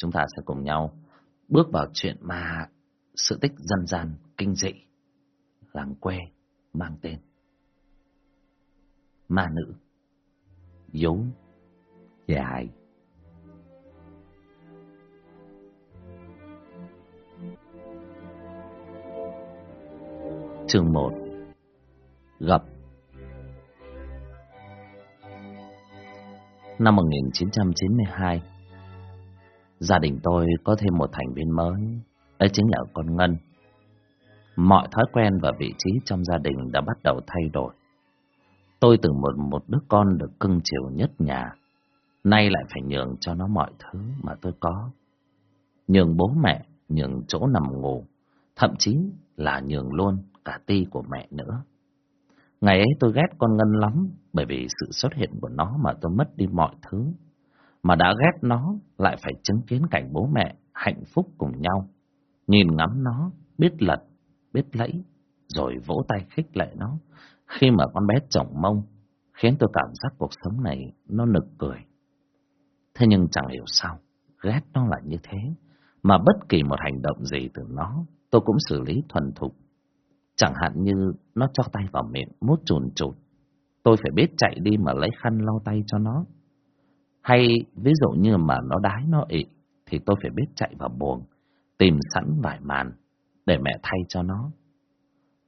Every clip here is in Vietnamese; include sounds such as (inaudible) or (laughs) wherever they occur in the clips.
chúng ta sẽ cùng nhau bước vào chuyện ma sự tích dân gian kinh dị, làng quê mang tên. Ma nữ, dấu dài chương một, gặp. Năm 1992 gia đình tôi có thêm một thành viên mới ấy chính là con Ngân mọi thói quen và vị trí trong gia đình đã bắt đầu thay đổi tôi từ một một đứa con được cưng chiều nhất nhà nay lại phải nhường cho nó mọi thứ mà tôi có nhường bố mẹ nhường chỗ nằm ngủ thậm chí là nhường luôn cả ti của mẹ nữa. Ngày ấy tôi ghét con Ngân lắm, bởi vì sự xuất hiện của nó mà tôi mất đi mọi thứ. Mà đã ghét nó, lại phải chứng kiến cảnh bố mẹ hạnh phúc cùng nhau. Nhìn ngắm nó, biết lật, biết lẫy, rồi vỗ tay khích lệ nó. Khi mà con bé chồng mông, khiến tôi cảm giác cuộc sống này nó nực cười. Thế nhưng chẳng hiểu sao, ghét nó là như thế. Mà bất kỳ một hành động gì từ nó, tôi cũng xử lý thuần thục Chẳng hạn như nó cho tay vào miệng, mút chùn chụt. Tôi phải biết chạy đi mà lấy khăn lau tay cho nó. Hay ví dụ như mà nó đái nó ị, thì tôi phải biết chạy vào buồng, tìm sẵn vải màn để mẹ thay cho nó.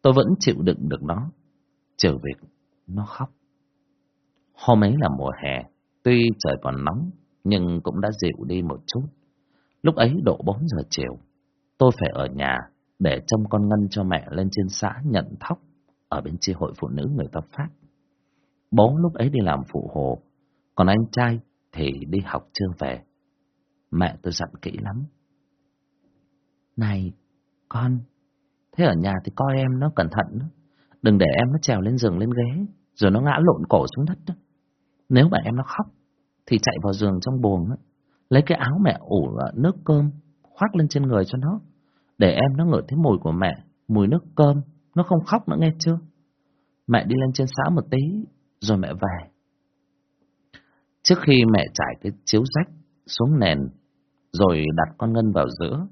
Tôi vẫn chịu đựng được nó, trừ việc nó khóc. Hôm ấy là mùa hè, tuy trời còn nóng, nhưng cũng đã dịu đi một chút. Lúc ấy độ 4 giờ chiều, tôi phải ở nhà để trông con Ngân cho mẹ lên trên xã nhận thóc ở bên chi hội phụ nữ người ta phát. Bố lúc ấy đi làm phụ hồ, còn anh trai thì đi học chưa về. Mẹ tôi dặn kỹ lắm. Này, con, thế ở nhà thì coi em nó cẩn thận, đừng để em nó trèo lên giường lên ghế, rồi nó ngã lộn cổ xuống đất. Nếu mà em nó khóc, thì chạy vào giường trong buồng, lấy cái áo mẹ ủ nước cơm, khoác lên trên người cho nó để em nó ngửi thấy mùi của mẹ, mùi nước cơm, nó không khóc nữa nghe chưa? Mẹ đi lên trên xã một tí, rồi mẹ về. Trước khi mẹ trải cái chiếu rách xuống nền, rồi đặt con Ngân vào giữa,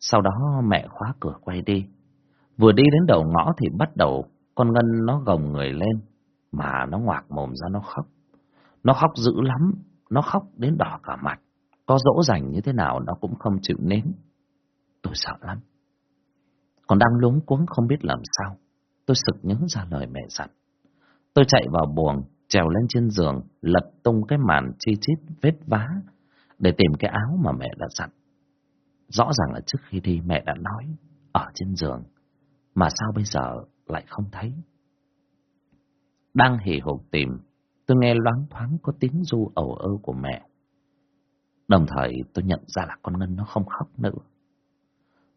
sau đó mẹ khóa cửa quay đi. Vừa đi đến đầu ngõ thì bắt đầu con Ngân nó gồng người lên, mà nó ngoạc mồm ra nó khóc. Nó khóc dữ lắm, nó khóc đến đỏ cả mặt. Có dỗ dành như thế nào nó cũng không chịu nếm. Tôi sợ lắm. Còn đang luống cuống không biết làm sao. Tôi sực nhớ ra lời mẹ dặn. Tôi chạy vào buồng, trèo lên trên giường, lật tung cái màn chi chít vết vá để tìm cái áo mà mẹ đã sẵn. Rõ ràng là trước khi đi mẹ đã nói ở trên giường, mà sao bây giờ lại không thấy? Đang hì hục tìm, tôi nghe loáng thoáng có tiếng du ẩu ơ của mẹ. Đồng thời tôi nhận ra là con Ngân nó không khóc nữa.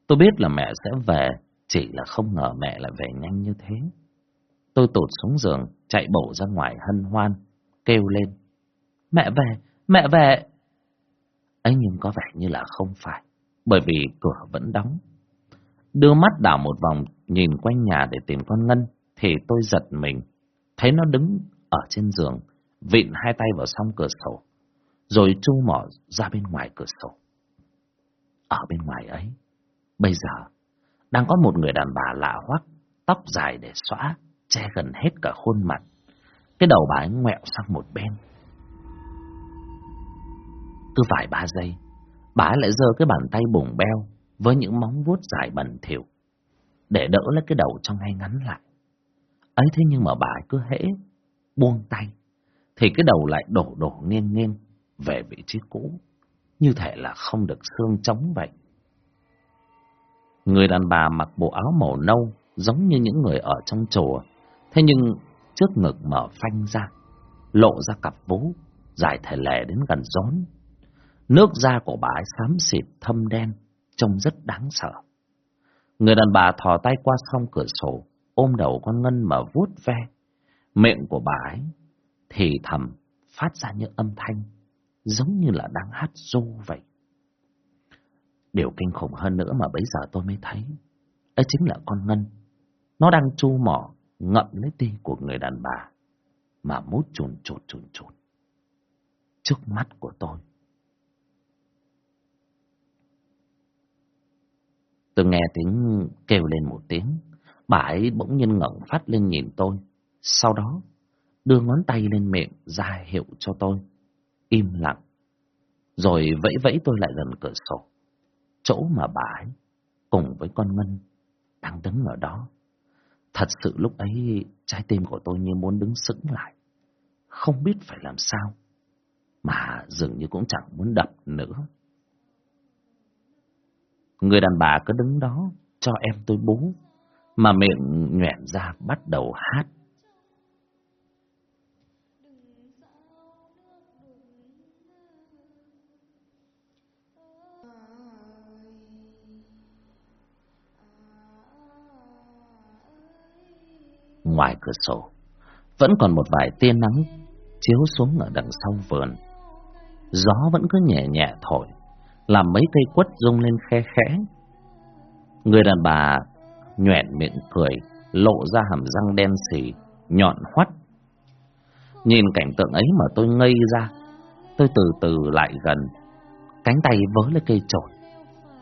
Tôi biết là mẹ sẽ về, chỉ là không ngờ mẹ lại về nhanh như thế. Tôi tụt xuống giường, chạy bổ ra ngoài hân hoan, kêu lên. Mẹ về, mẹ về! ấy nhưng có vẻ như là không phải, bởi vì cửa vẫn đóng. Đưa mắt đảo một vòng, nhìn quanh nhà để tìm con Ngân, thì tôi giật mình, thấy nó đứng ở trên giường, vịn hai tay vào song cửa sổ, rồi chu mỏ ra bên ngoài cửa sổ. Ở bên ngoài ấy, Bây giờ, đang có một người đàn bà lạ hoắc, tóc dài để xõa, che gần hết cả khuôn mặt. Cái đầu bà ấy ngoẹo sang một bên. Cứ vài ba giây, bà ấy lại giơ cái bàn tay bùng beo với những móng vuốt dài bẩn thỉu để đỡ lấy cái đầu trong ngay ngắn lại. ấy thế nhưng mà bà ấy cứ hễ buông tay thì cái đầu lại đổ đổ nghiêng nghiêng về vị trí cũ, như thể là không được xương chống vậy. Người đàn bà mặc bộ áo màu nâu giống như những người ở trong chùa. Thế nhưng trước ngực mở phanh ra, lộ ra cặp vú, dài thể lệ đến gần rốn. Nước da của bà ấy xám xịt thâm đen, trông rất đáng sợ. Người đàn bà thò tay qua song cửa sổ, ôm đầu con Ngân mà vuốt ve. Miệng của bà ấy thì thầm phát ra những âm thanh, giống như là đang hát ru vậy. Điều kinh khủng hơn nữa mà bây giờ tôi mới thấy, ấy chính là con Ngân. Nó đang chu mỏ, ngậm lấy ti của người đàn bà, mà mút chùn chụt chùn chụt. Trước mắt của tôi. Tôi nghe tiếng kêu lên một tiếng. Bà ấy bỗng nhiên ngẩng phát lên nhìn tôi. Sau đó, đưa ngón tay lên miệng ra hiệu cho tôi. Im lặng. Rồi vẫy vẫy tôi lại gần cửa sổ. Chỗ mà bà ấy cùng với con Ngân đang đứng ở đó. Thật sự lúc ấy, trái tim của tôi như muốn đứng sững lại. Không biết phải làm sao. Mà dường như cũng chẳng muốn đập nữa. Người đàn bà cứ đứng đó cho em tôi bú. Mà miệng nhoẻn ra bắt đầu hát. Ngoài cửa sổ, vẫn còn một vài tia nắng chiếu xuống ở đằng sau vườn. Gió vẫn cứ nhẹ nhẹ thổi, làm mấy cây quất rung lên khe khẽ. Người đàn bà nhoẻn miệng cười, lộ ra hàm răng đen xì, nhọn hoắt. Nhìn cảnh tượng ấy mà tôi ngây ra, tôi từ từ lại gần, cánh tay vớ lên cây chổi,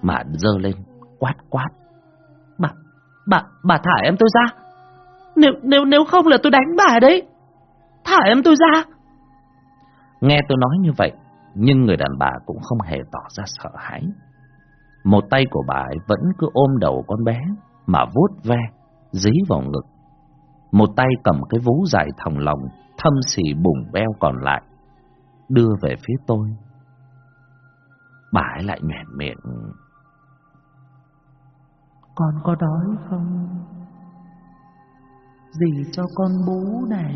mà dơ lên, quát quát. Bà, bà, bà thả em tôi ra! Nếu, nếu, nếu không là tôi đánh bà đấy. Thả em tôi ra. Nghe tôi nói như vậy, nhưng người đàn bà cũng không hề tỏ ra sợ hãi. Một tay của bà ấy vẫn cứ ôm đầu con bé, mà vuốt ve, dí vào ngực. Một tay cầm cái vú dài thòng lòng, thâm xì bùng beo còn lại, đưa về phía tôi. Bà ấy lại nhoẻn miệng. Con có đói không? Dì cho con bú này?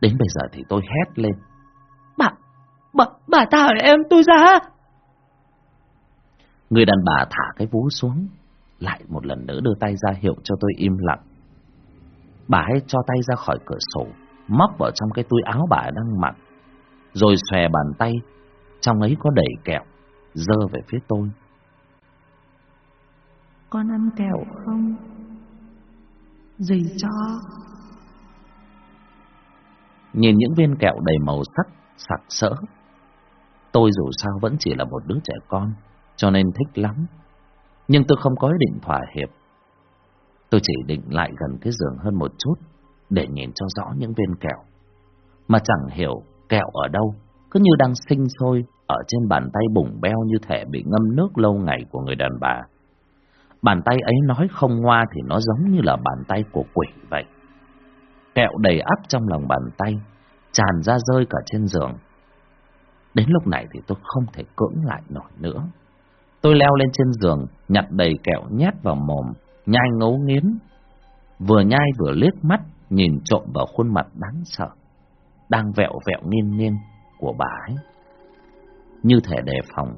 Đến bây giờ thì tôi hét lên. Bà, bà, bà thả em tôi ra. Người đàn bà thả cái vú xuống Lại một lần nữa đưa tay ra hiệu cho tôi im lặng. Bà ấy cho tay ra khỏi cửa sổ Móc vào trong cái túi áo bà đang mặc Rồi xòe bàn tay Trong ấy có đầy kẹo Dơ về phía tôi. Con ăn kẹo không? Dành cho? Nhìn những viên kẹo đầy màu sắc, sặc sỡ. Tôi dù sao vẫn chỉ là một đứa trẻ con, cho nên thích lắm. Nhưng tôi không có ý định thỏa hiệp. Tôi chỉ định lại gần cái giường hơn một chút, để nhìn cho rõ những viên kẹo. Mà chẳng hiểu kẹo ở đâu, cứ như đang sinh sôi ở trên bàn tay bùng beo như thể bị ngâm nước lâu ngày của người đàn bà. Bàn tay ấy nói không ngoa thì nó giống như là bàn tay của quỷ vậy. Kẹo đầy áp trong lòng bàn tay, tràn ra rơi cả trên giường. Đến lúc này thì tôi không thể cưỡng lại nổi nữa. Tôi leo lên trên giường, nhặt đầy kẹo nhét vào mồm, nhai ngấu nghiến. Vừa nhai vừa liếc mắt, nhìn trộm vào khuôn mặt đáng sợ, đang vẹo vẹo nghiêng nghiêng của bà ấy. Như thể đề phòng,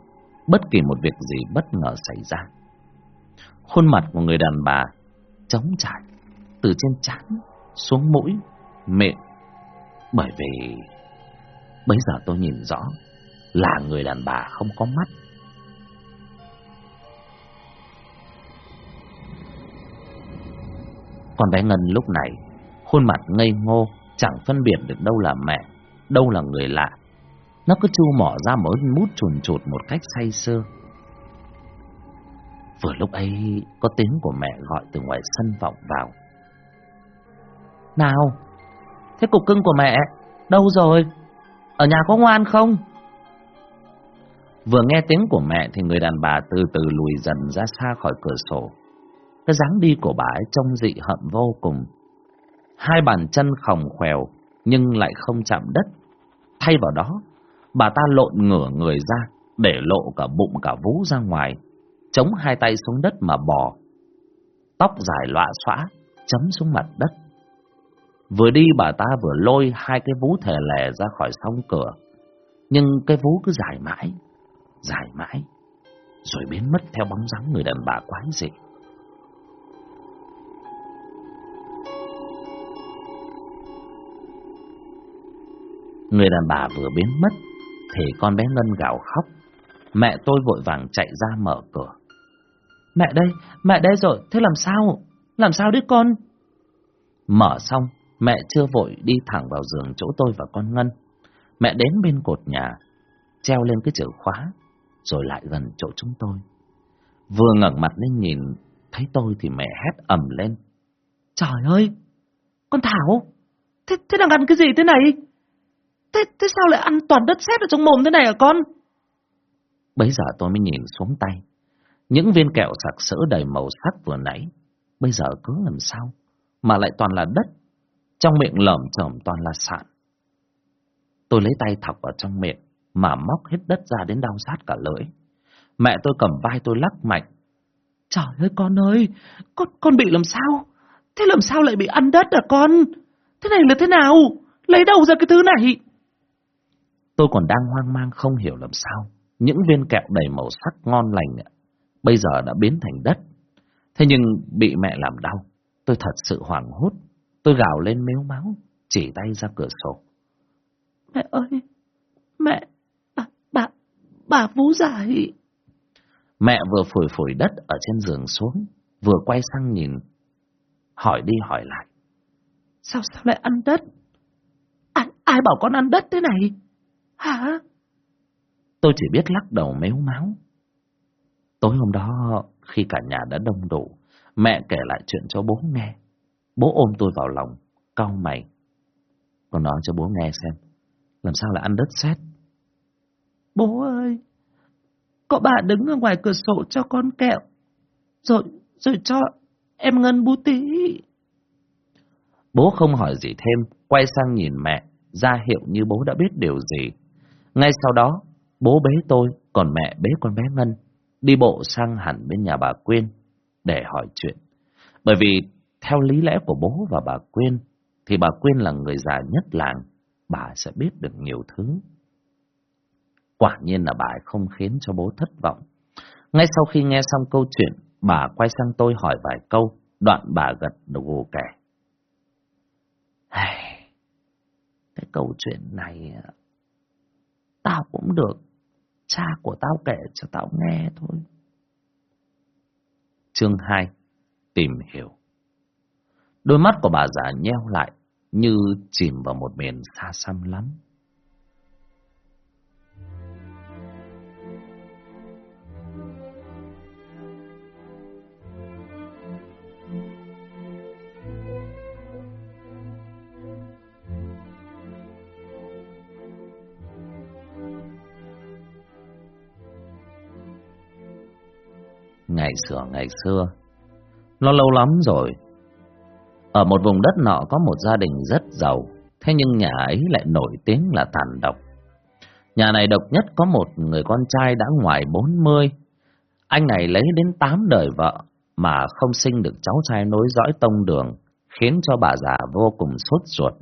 bất kỳ một việc gì bất ngờ xảy ra. Khuôn mặt của người đàn bà trống trải từ trên trán xuống mũi, miệng. Bởi vì bây giờ tôi nhìn rõ là người đàn bà không có mắt. Còn bé Ngân lúc này, khuôn mặt ngây ngô, chẳng phân biệt được đâu là mẹ, đâu là người lạ. Nó cứ chu mỏ ra mỗi mút chuồn chuột một cách say sưa. Vừa lúc ấy có tiếng của mẹ gọi từ ngoài sân vọng vào. Nào, thế cục cưng của mẹ, đâu rồi? Ở nhà có ngoan không? Vừa nghe tiếng của mẹ thì người đàn bà từ từ lùi dần ra xa khỏi cửa sổ. Cái dáng đi của bà ấy trông dị hận vô cùng. Hai bàn chân khòng khèo nhưng lại không chạm đất. Thay vào đó, bà ta lộn ngửa người ra để lộ cả bụng cả vú ra ngoài chống hai tay xuống đất mà bò. Tóc dài lọa xõa, chấm xuống mặt đất. Vừa đi bà ta vừa lôi hai cái vú thề lè ra khỏi song cửa. Nhưng cái vú cứ dài mãi, dài mãi, rồi biến mất theo bóng dáng người đàn bà quái dị. Người đàn bà vừa biến mất, thì con bé Ngân gào khóc. Mẹ tôi vội vàng chạy ra mở cửa. Mẹ đây, mẹ đây rồi, thế làm sao? Làm sao đứa con? Mở xong, mẹ chưa vội đi thẳng vào giường chỗ tôi và con Ngân. Mẹ đến bên cột nhà, treo lên cái chìa khóa, rồi lại gần chỗ chúng tôi. Vừa ngẩng mặt lên nhìn, thấy tôi thì mẹ hét ầm lên. Trời ơi, con Thảo, thế, thế đang ăn cái gì thế này? Thế, thế sao lại ăn toàn đất sét ở trong mồm thế này hả con? Bấy giờ tôi mới nhìn xuống tay. Những viên kẹo sặc sỡ đầy màu sắc vừa nãy, bây giờ cứ làm sao, mà lại toàn là đất. Trong miệng lởm chởm toàn là sạn. Tôi lấy tay thọc vào trong miệng, mà móc hết đất ra đến đau sát cả lưỡi. Mẹ tôi cầm vai tôi lắc mạnh. Trời ơi con ơi, con, con bị làm sao? Thế làm sao lại bị ăn đất à con? Thế này là thế nào? Lấy đâu ra cái thứ này? Tôi còn đang hoang mang không hiểu làm sao. Những viên kẹo đầy màu sắc ngon lành bây giờ đã biến thành đất. Thế nhưng bị mẹ làm đau, tôi thật sự hoảng hốt. Tôi gào lên mếu máu, chỉ tay ra cửa sổ. Mẹ ơi, mẹ, bà, bà, bà Vũ Giải. Mẹ vừa phủi phủi đất ở trên giường xuống, vừa quay sang nhìn, hỏi đi hỏi lại. Sao sao lại ăn đất? Ai, ai bảo con ăn đất thế này? Hả? Tôi chỉ biết lắc đầu méo máu. Tối hôm đó, khi cả nhà đã đông đủ, mẹ kể lại chuyện cho bố nghe. Bố ôm tôi vào lòng, cau mày. Con nói cho bố nghe xem, làm sao lại ăn đất sét? Bố ơi, có bà đứng ở ngoài cửa sổ cho con kẹo, rồi, rồi cho em ngân bú tí. Bố không hỏi gì thêm, quay sang nhìn mẹ, ra hiệu như bố đã biết điều gì. Ngay sau đó, bố bế tôi, còn mẹ bế con bé Ngân, đi bộ sang hẳn bên nhà bà Quyên để hỏi chuyện. Bởi vì theo lý lẽ của bố và bà Quyên, thì bà Quyên là người già nhất làng, bà sẽ biết được nhiều thứ. Quả nhiên là bà không khiến cho bố thất vọng. Ngay sau khi nghe xong câu chuyện, bà quay sang tôi hỏi vài câu, đoạn bà gật đầu kể. Cái câu chuyện này à, tao cũng được cha của tao kể cho tao nghe thôi. Chương 2 Tìm hiểu Đôi mắt của bà già nheo lại như chìm vào một miền xa xăm lắm. Ngày xưa ngày xưa. Nó lâu lắm rồi. Ở một vùng đất nọ có một gia đình rất giàu, Thế nhưng nhà ấy lại nổi tiếng là tàn độc. Nhà này độc nhất có một người con trai đã ngoài 40 Anh này lấy đến 8 đời vợ Mà không sinh được cháu trai nối dõi tông đường, Khiến cho bà già vô cùng sốt ruột.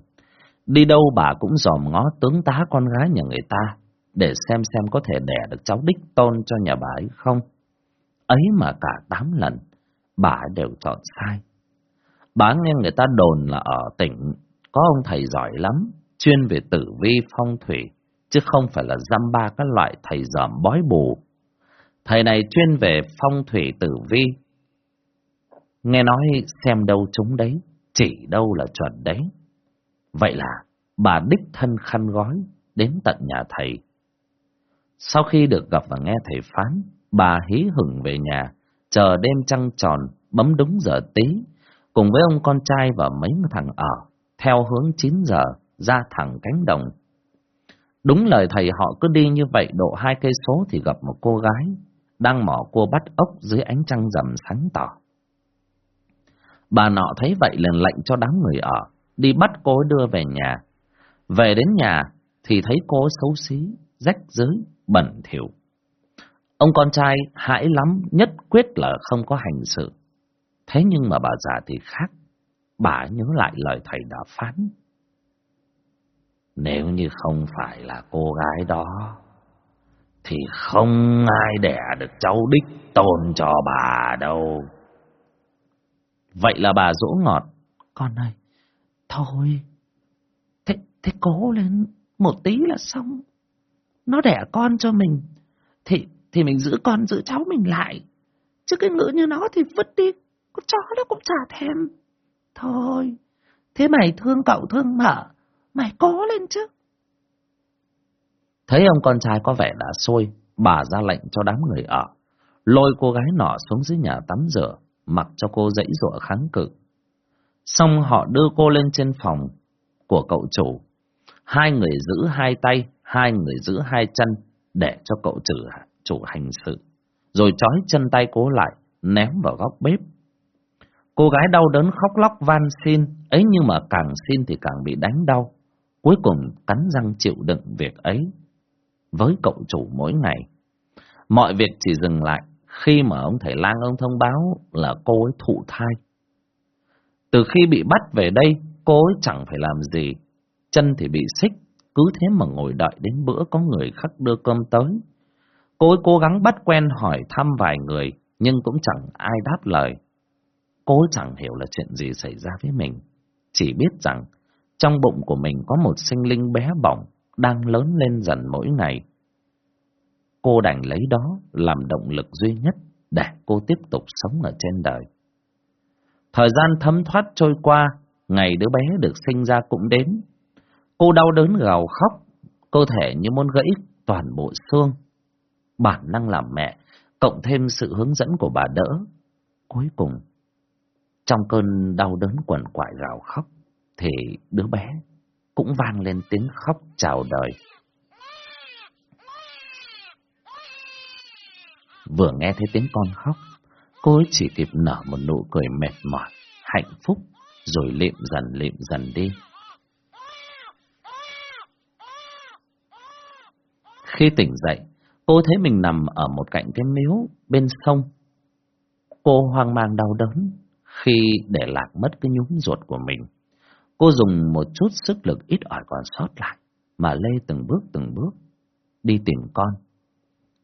Đi đâu bà cũng dòm ngó tướng tá con gái nhà người ta, Để xem xem có thể đẻ được cháu đích tôn cho nhà bà ấy không. Ấy mà cả tám lần, bà đều chọn sai. Bà nghe người ta đồn là ở tỉnh có ông thầy giỏi lắm, chuyên về tử vi phong thủy, chứ không phải là dăm ba các loại thầy dòm bói bù. Thầy này chuyên về phong thủy tử vi. Nghe nói xem đâu chúng đấy, chỉ đâu là chuẩn đấy. Vậy là bà đích thân khăn gói đến tận nhà thầy. Sau khi được gặp và nghe thầy phán, bà hí hửng về nhà, chờ đêm trăng tròn, bấm đúng giờ tí, cùng với ông con trai và mấy thằng ở, theo hướng 9 giờ, ra thẳng cánh đồng. Đúng lời thầy họ cứ đi như vậy độ hai cây số thì gặp một cô gái, đang mỏ cua bắt ốc dưới ánh trăng rằm sáng tỏ. Bà nọ thấy vậy liền lệnh cho đám người ở, đi bắt cô đưa về nhà. Về đến nhà thì thấy cô xấu xí, rách rưới, bẩn thỉu. Ông con trai hãi lắm, nhất quyết là không có hành sự. Thế nhưng mà bà già thì khác. Bà nhớ lại lời thầy đã phán. Nếu như không phải là cô gái đó, thì không ai đẻ được cháu đích tôn cho bà đâu. Vậy là bà dỗ ngọt. Con ơi, thôi, thế, thế cố lên một tí là xong. Nó đẻ con cho mình, thì thì mình giữ con giữ cháu mình lại. Chứ cái ngữ như nó thì vứt đi, con chó nó cũng chả thèm. Thôi, thế mày thương cậu thương mở, mày cố lên chứ. Thấy ông con trai có vẻ đã xôi, bà ra lệnh cho đám người ở. lôi cô gái nọ xuống dưới nhà tắm rửa, mặc cho cô dãy dụa kháng cự. Xong họ đưa cô lên trên phòng của cậu chủ. Hai người giữ hai tay, hai người giữ hai chân để cho cậu chủ, chủ hành sự. Rồi trói chân tay cố lại, ném vào góc bếp. Cô gái đau đớn khóc lóc van xin, ấy nhưng mà càng xin thì càng bị đánh đau. Cuối cùng cắn răng chịu đựng việc ấy. Với cậu chủ mỗi ngày, mọi việc chỉ dừng lại khi mà ông thầy lang ông thông báo là cô ấy thụ thai. Từ khi bị bắt về đây, cô ấy chẳng phải làm gì. Chân thì bị xích, cứ thế mà ngồi đợi đến bữa có người khác đưa cơm tới. Cô ấy cố gắng bắt quen hỏi thăm vài người, nhưng cũng chẳng ai đáp lời. Cô ấy chẳng hiểu là chuyện gì xảy ra với mình. Chỉ biết rằng, trong bụng của mình có một sinh linh bé bỏng, đang lớn lên dần mỗi ngày. Cô đành lấy đó làm động lực duy nhất để cô tiếp tục sống ở trên đời. Thời gian thấm thoát trôi qua, ngày đứa bé được sinh ra cũng đến. Cô đau đớn gào khóc, cơ thể như muốn gãy toàn bộ xương. Bản năng làm mẹ, cộng thêm sự hướng dẫn của bà đỡ. Cuối cùng, trong cơn đau đớn quằn quại gào khóc, thì đứa bé cũng vang lên tiếng khóc chào đời. Vừa nghe thấy tiếng con khóc, cô ấy chỉ kịp nở một nụ cười mệt mỏi, hạnh phúc, rồi lịm dần lịm dần đi. Khi tỉnh dậy, cô thấy mình nằm ở một cạnh cái miếu bên sông. Cô hoang mang đau đớn khi để lạc mất cái nhúm ruột của mình. Cô dùng một chút sức lực ít ỏi còn sót lại, mà lê từng bước từng bước, đi tìm con.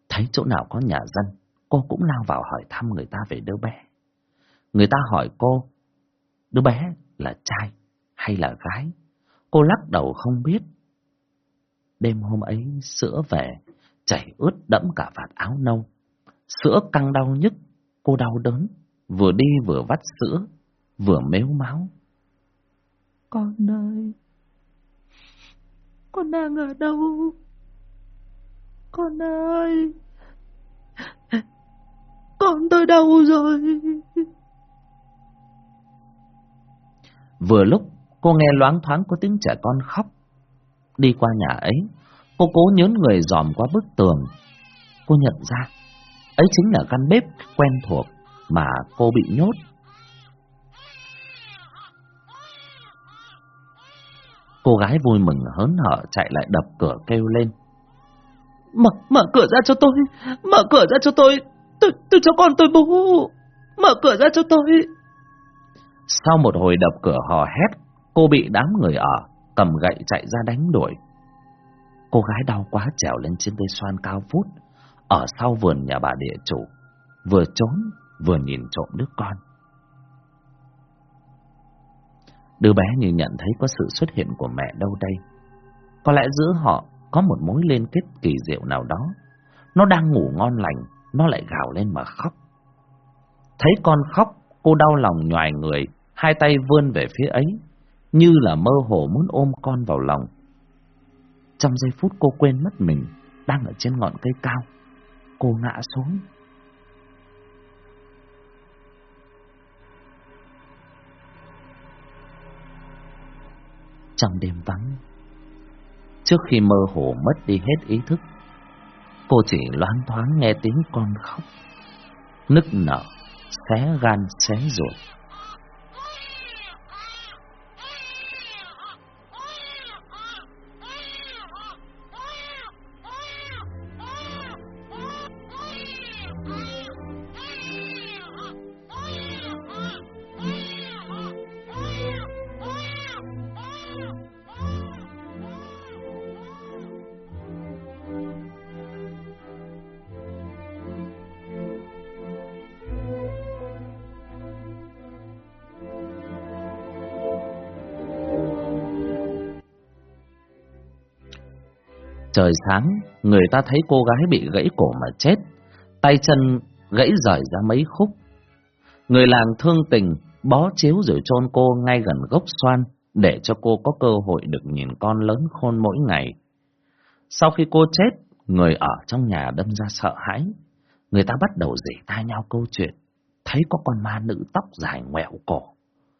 Thấy chỗ nào có nhà dân, cô cũng lao vào hỏi thăm người ta về đứa bé. Người ta hỏi cô, đứa bé là trai hay là gái? Cô lắc đầu không biết. Đêm hôm ấy sữa về, chảy ướt đẫm cả vạt áo nâu. Sữa căng đau nhức, cô đau đớn, vừa đi vừa vắt sữa, vừa mếu máu. Con ơi, con đang ở đâu? Con ơi, con tôi đâu rồi? Vừa lúc cô nghe loáng thoáng có tiếng trẻ con khóc. Đi qua nhà ấy, cô cố nhớn người dòm qua bức tường. Cô nhận ra, ấy chính là căn bếp quen thuộc mà cô bị nhốt. Cô gái vui mừng hớn hở chạy lại đập cửa kêu lên. Mở, mở cửa ra cho tôi, mở cửa ra cho tôi, tôi, tôi cho con tôi bú, mở cửa ra cho tôi. Sau một hồi đập cửa hò hét, cô bị đám người ở, cầm gậy chạy ra đánh đuổi. Cô gái đau quá trèo lên trên cây xoan cao vút, ở sau vườn nhà bà địa chủ, vừa trốn vừa nhìn trộm đứa con. Đứa bé như nhận thấy có sự xuất hiện của mẹ đâu đây. Có lẽ giữa họ có một mối liên kết kỳ diệu nào đó. Nó đang ngủ ngon lành, nó lại gào lên mà khóc. Thấy con khóc, cô đau lòng nhòi người, hai tay vươn về phía ấy, như là mơ hồ muốn ôm con vào lòng. Trong giây phút cô quên mất mình, đang ở trên ngọn cây cao. Cô ngã xuống. Trong đêm vắng, trước khi mơ hồ mất đi hết ý thức, cô chỉ loáng thoáng nghe tiếng con khóc, nức nở, xé gan xé ruột. Trời sáng, người ta thấy cô gái bị gãy cổ mà chết, tay chân gãy rời ra mấy khúc. Người làng thương tình, bó chiếu rồi chôn cô ngay gần gốc xoan, để cho cô có cơ hội được nhìn con lớn khôn mỗi ngày. Sau khi cô chết, người ở trong nhà đâm ra sợ hãi. Người ta bắt đầu rỉ tai nhau câu chuyện. Thấy có con ma nữ tóc dài ngoẹo cổ.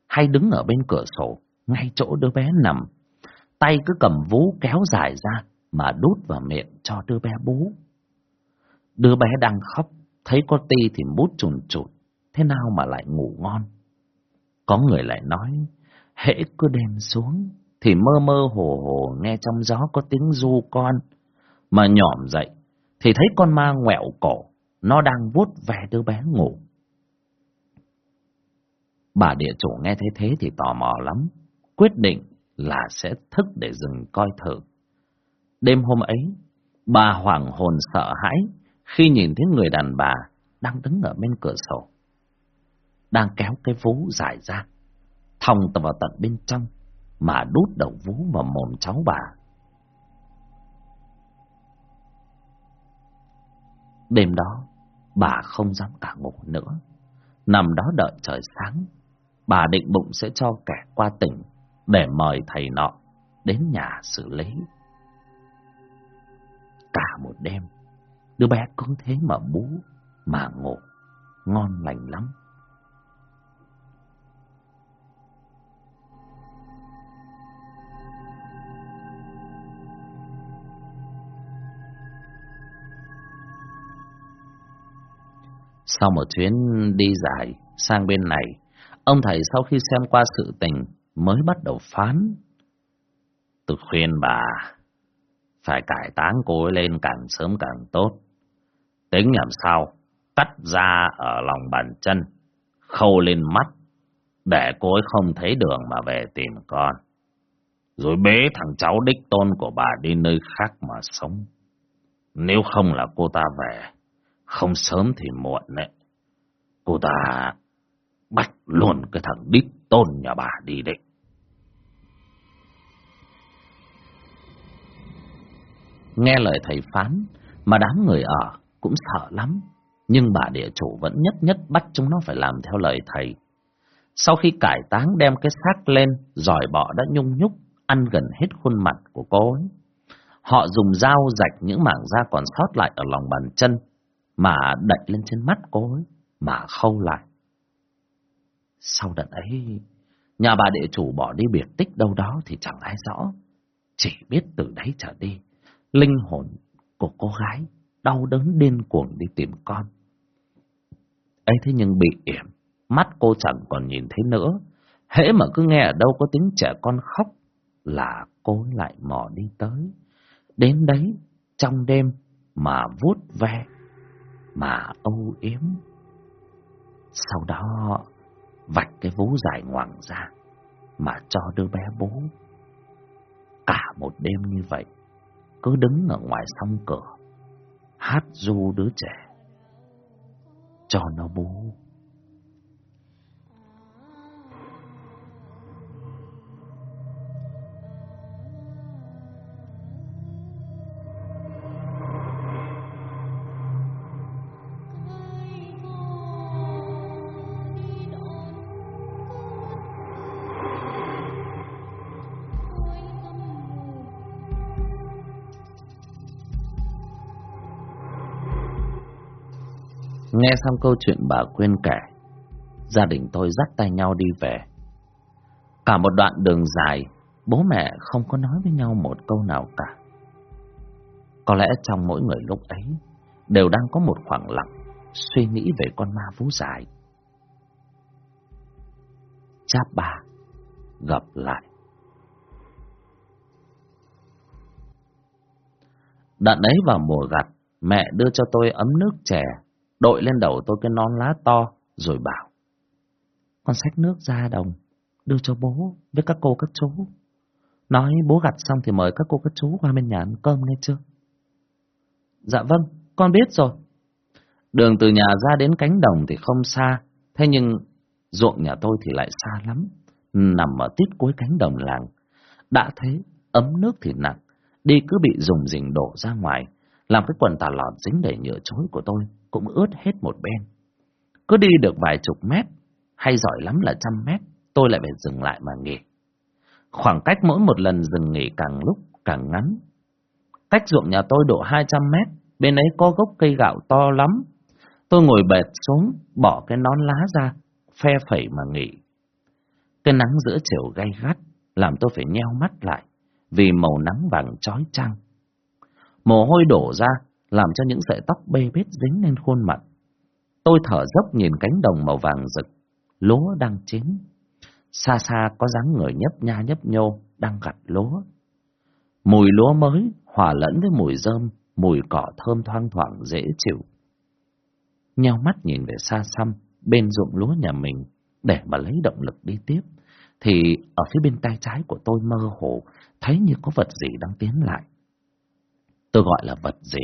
Hay đứng ở bên cửa sổ, ngay chỗ đứa bé nằm. Tay cứ cầm vú kéo dài ra mà đút vào miệng cho đứa bé bú. Đứa bé đang khóc, thấy có ti thì bút chùn chụt. Thế nào mà lại ngủ ngon? Có người lại nói, hễ cứ đêm xuống, thì mơ mơ hồ hồ nghe trong gió có tiếng du con. Mà nhỏm dậy, thì thấy con ma ngoẹo cổ, nó đang vuốt ve đứa bé ngủ. Bà địa chủ nghe thấy thế thì tò mò lắm, quyết định là sẽ thức để dừng coi thử. Đêm hôm ấy, bà hoảng hồn sợ hãi khi nhìn thấy người đàn bà đang đứng ở bên cửa sổ. Đang kéo cái vú dài ra, thòng vào tận bên trong mà đút đầu vú vào mồm cháu bà. Đêm đó, bà không dám cả ngủ nữa. Nằm đó đợi trời sáng, bà định bụng sẽ cho kẻ qua tỉnh để mời thầy nọ đến nhà xử lý. Cả một đêm, đứa bé cứ thế mà bú, mà ngủ, ngon lành lắm. Sau một chuyến đi dài sang bên này, ông thầy sau khi xem qua sự tình mới bắt đầu phán. Tôi khuyên bà phải cải táng cô ấy lên càng sớm càng tốt. Tính làm sao cắt ra ở lòng bàn chân, khâu lên mắt, để cô ấy không thấy đường mà về tìm con. Rồi bế thằng cháu đích tôn của bà đi nơi khác mà sống. Nếu không là cô ta về, không sớm thì muộn đấy. Cô ta bắt luôn cái thằng đích tôn nhà bà đi đấy. Nghe lời thầy phán, mà đám người ở cũng sợ lắm. Nhưng bà địa chủ vẫn nhất nhất bắt chúng nó phải làm theo lời thầy. Sau khi cải táng đem cái xác lên, giỏi bọ đã nhung nhúc, ăn gần hết khuôn mặt của cô ấy. Họ dùng dao rạch những mảng da còn sót lại ở lòng bàn chân, mà đậy lên trên mắt cô ấy, mà khâu lại. Sau đợt ấy, nhà bà địa chủ bỏ đi biệt tích đâu đó thì chẳng ai rõ. Chỉ biết từ đấy trở đi, linh hồn của cô gái đau đớn điên cuồng đi tìm con. ấy thế nhưng bị yểm, mắt cô chẳng còn nhìn thấy nữa. Hễ mà cứ nghe ở đâu có tiếng trẻ con khóc là cô lại mò đi tới. Đến đấy, trong đêm mà vuốt ve, mà âu yếm. Sau đó vạch cái vú dài ngoằng ra mà cho đứa bé bố. Cả một đêm như vậy, cứ đứng ở ngoài song cửa, hát du đứa trẻ, cho nó bú. Nghe xong câu chuyện bà quên kể, gia đình tôi dắt tay nhau đi về. Cả một đoạn đường dài, bố mẹ không có nói với nhau một câu nào cả. Có lẽ trong mỗi người lúc ấy đều đang có một khoảng lặng suy nghĩ về con ma vú dài. Cháp bà gặp lại. Đợt ấy vào mùa gặt, mẹ đưa cho tôi ấm nước chè đội lên đầu tôi cái non lá to, rồi bảo. Con xách nước ra đồng, đưa cho bố với các cô các chú. Nói bố gặt xong thì mời các cô các chú qua bên nhà ăn cơm nghe chưa? Dạ vâng, con biết rồi. Đường từ nhà ra đến cánh đồng thì không xa, thế nhưng ruộng nhà tôi thì lại xa lắm, nằm ở tít cuối cánh đồng làng. Đã thế, ấm nước thì nặng, đi cứ bị dùng dình đổ ra ngoài, làm cái quần tà lọt dính đầy nhựa chối của tôi cũng ướt hết một bên. Cứ đi được vài chục mét, hay giỏi lắm là trăm mét, tôi lại phải dừng lại mà nghỉ. Khoảng cách mỗi một lần dừng nghỉ càng lúc càng ngắn. Cách ruộng nhà tôi độ 200 mét, bên ấy có gốc cây gạo to lắm. Tôi ngồi bệt xuống, bỏ cái nón lá ra, phe phẩy mà nghỉ. Cái nắng giữa chiều gay gắt, làm tôi phải nheo mắt lại, vì màu nắng vàng chói chang. Mồ hôi đổ ra, làm cho những sợi tóc bê bết dính lên khuôn mặt. Tôi thở dốc nhìn cánh đồng màu vàng rực, lúa đang chín. Xa xa có dáng người nhấp nha nhấp nhô, đang gặt lúa. Mùi lúa mới hòa lẫn với mùi rơm, mùi cỏ thơm thoang thoảng dễ chịu. Nheo mắt nhìn về xa xăm, bên ruộng lúa nhà mình, để mà lấy động lực đi tiếp, thì ở phía bên tay trái của tôi mơ hồ, thấy như có vật gì đang tiến lại. Tôi gọi là vật gì,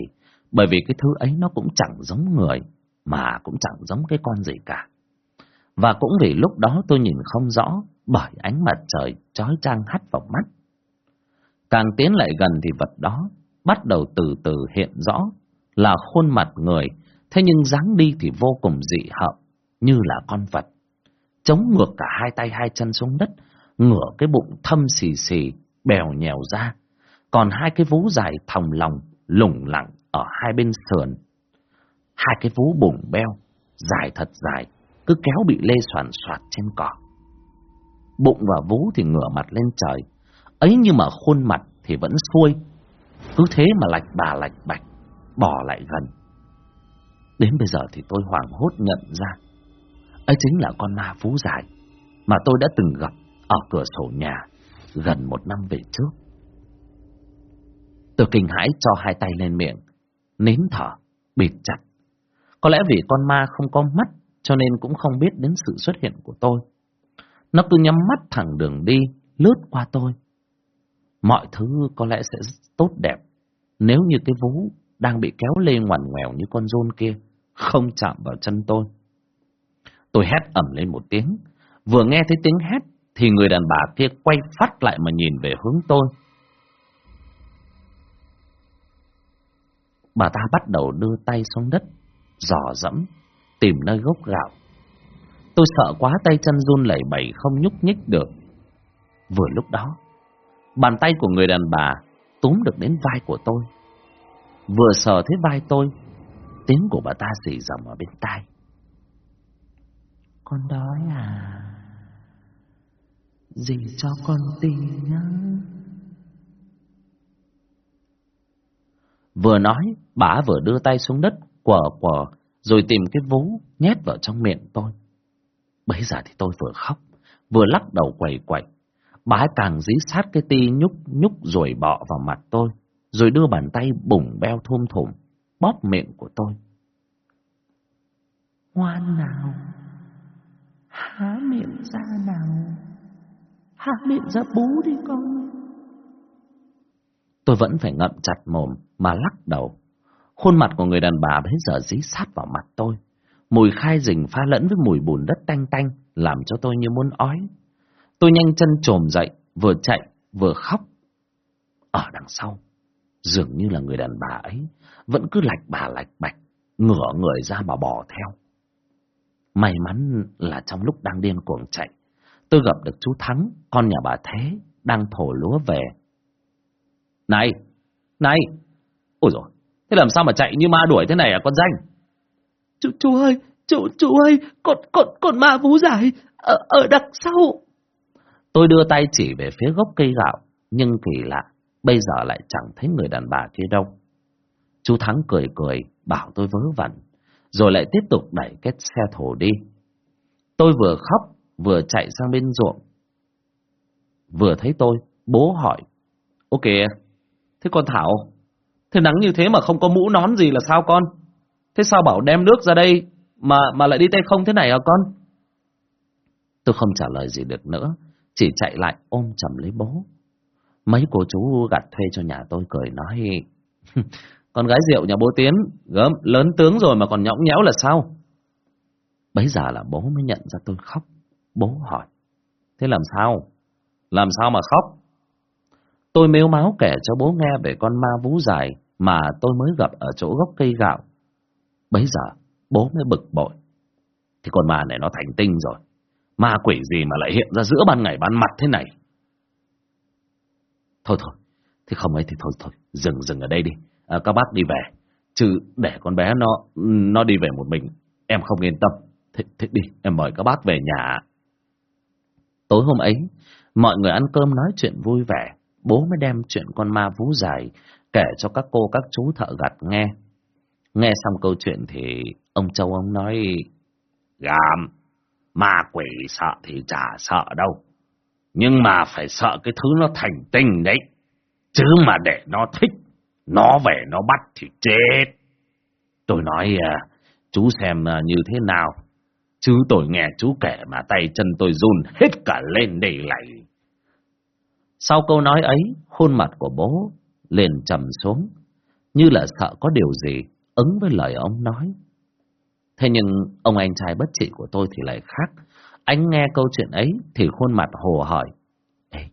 bởi vì cái thứ ấy nó cũng chẳng giống người, mà cũng chẳng giống cái con gì cả. Và cũng vì lúc đó tôi nhìn không rõ, bởi ánh mặt trời chói chang hắt vào mắt. Càng tiến lại gần thì vật đó bắt đầu từ từ hiện rõ là khuôn mặt người, thế nhưng dáng đi thì vô cùng dị hợm, như là con vật. Chống ngược cả hai tay hai chân xuống đất, ngửa cái bụng thâm xì xì, bèo nhèo ra, còn hai cái vú dài thòng lòng, lủng lẳng ở hai bên sườn. Hai cái vú bụng beo, dài thật dài, cứ kéo bị lê soàn soạt trên cỏ. Bụng và vú thì ngửa mặt lên trời, ấy nhưng mà khuôn mặt thì vẫn xuôi, cứ thế mà lạch bà lạch bạch, bỏ lại gần. Đến bây giờ thì tôi hoảng hốt nhận ra, ấy chính là con ma vú dài mà tôi đã từng gặp ở cửa sổ nhà gần một năm về trước. Tôi kinh hãi cho hai tay lên miệng, nín thở, bịt chặt. Có lẽ vì con ma không có mắt cho nên cũng không biết đến sự xuất hiện của tôi. Nó cứ nhắm mắt thẳng đường đi, lướt qua tôi. Mọi thứ có lẽ sẽ tốt đẹp nếu như cái vú đang bị kéo lê ngoằn ngoèo như con rôn kia không chạm vào chân tôi. Tôi hét ẩm lên một tiếng. Vừa nghe thấy tiếng hét thì người đàn bà kia quay phát lại mà nhìn về hướng tôi. Bà ta bắt đầu đưa tay xuống đất, dò dẫm, tìm nơi gốc gạo. Tôi sợ quá tay chân run lẩy bẩy không nhúc nhích được. Vừa lúc đó, bàn tay của người đàn bà túm được đến vai của tôi. Vừa sờ thấy vai tôi, tiếng của bà ta xì dầm ở bên tai. Con đói à? Dì cho con tìm nhá. Vừa nói, bà vừa đưa tay xuống đất, quờ quờ, rồi tìm cái vú nhét vào trong miệng tôi. Bây giờ thì tôi vừa khóc, vừa lắc đầu quẩy quẩy. Bà càng dí sát cái ti nhúc nhúc rồi bọ vào mặt tôi, rồi đưa bàn tay bùng beo thum thủm, bóp miệng của tôi. Ngoan nào, há miệng ra nào, há miệng ra bú đi con. Tôi vẫn phải ngậm chặt mồm mà lắc đầu. Khuôn mặt của người đàn bà bây giờ dí sát vào mặt tôi. Mùi khai rình pha lẫn với mùi bùn đất tanh tanh, làm cho tôi như muốn ói. Tôi nhanh chân trồm dậy, vừa chạy, vừa khóc. Ở đằng sau, dường như là người đàn bà ấy, vẫn cứ lạch bà lạch bạch, ngửa người ra mà bò theo. May mắn là trong lúc đang điên cuồng chạy, tôi gặp được chú Thắng, con nhà bà Thế, đang thổ lúa về. Này, này, ôi rồi thế làm sao mà chạy như ma đuổi thế này à con danh? Chú, chú ơi, chú, chú ơi, con, con, con ma vú dài, ở, ở đằng sau. Tôi đưa tay chỉ về phía gốc cây gạo, nhưng kỳ lạ, bây giờ lại chẳng thấy người đàn bà kia đâu. Chú Thắng cười cười, bảo tôi vớ vẩn, rồi lại tiếp tục đẩy cái xe thổ đi. Tôi vừa khóc, vừa chạy sang bên ruộng. Vừa thấy tôi, bố hỏi, ok, thế con Thảo, thế nắng như thế mà không có mũ nón gì là sao con? Thế sao bảo đem nước ra đây mà mà lại đi tay không thế này hả con? Tôi không trả lời gì được nữa, chỉ chạy lại ôm chầm lấy bố. Mấy cô chú gặt thuê cho nhà tôi cười nói, (laughs) con gái rượu nhà bố Tiến, gớm, lớn tướng rồi mà còn nhõng nhẽo là sao? Bấy giờ là bố mới nhận ra tôi khóc. Bố hỏi, thế làm sao? Làm sao mà khóc? Tôi mếu máu kể cho bố nghe về con ma vú dài mà tôi mới gặp ở chỗ gốc cây gạo. Bấy giờ, bố mới bực bội. Thì con ma này nó thành tinh rồi. Ma quỷ gì mà lại hiện ra giữa ban ngày ban mặt thế này? Thôi thôi, thì không ấy thì thôi thôi, dừng dừng ở đây đi. À, các bác đi về. Chứ để con bé nó nó đi về một mình, em không yên tâm. Thế, thế đi, em mời các bác về nhà. Tối hôm ấy, mọi người ăn cơm nói chuyện vui vẻ. Bố mới đem chuyện con ma vú dài kể cho các cô các chú thợ gặt nghe. Nghe xong câu chuyện thì ông Châu ông nói Gàm, ma quỷ sợ thì chả sợ đâu. Nhưng mà phải sợ cái thứ nó thành tinh đấy. Chứ mà để nó thích, nó về nó bắt thì chết. Tôi nói à, chú xem à, như thế nào. Chứ tôi nghe chú kể mà tay chân tôi run hết cả lên đây lại. Sau câu nói ấy, khuôn mặt của bố liền trầm xuống, như là sợ có điều gì ứng với lời ông nói. Thế nhưng ông anh trai bất trị của tôi thì lại khác. Anh nghe câu chuyện ấy thì khuôn mặt hồ hỏi. Ê,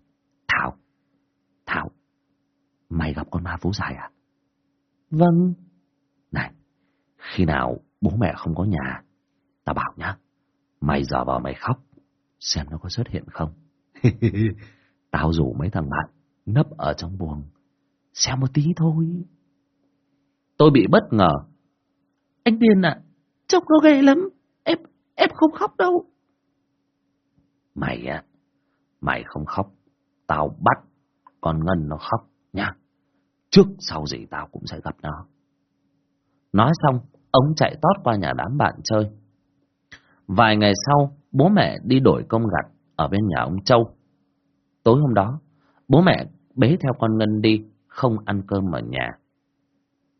Thảo, Thảo, mày gặp con ma vú dài à? Vâng. Này, khi nào bố mẹ không có nhà, tao bảo nhá, mày giờ vào mày khóc, xem nó có xuất hiện không. (laughs) tao rủ mấy thằng bạn nấp ở trong buồng, xem một tí thôi. Tôi bị bất ngờ. Anh Điên ạ, trông nó ghê lắm, em, em không khóc đâu. Mày á, mày không khóc, tao bắt con Ngân nó khóc nha. Trước sau gì tao cũng sẽ gặp nó. Nói xong, ông chạy tót qua nhà đám bạn chơi. Vài ngày sau, bố mẹ đi đổi công gặt ở bên nhà ông Châu. Tối hôm đó, bố mẹ bế theo con Ngân đi, không ăn cơm ở nhà.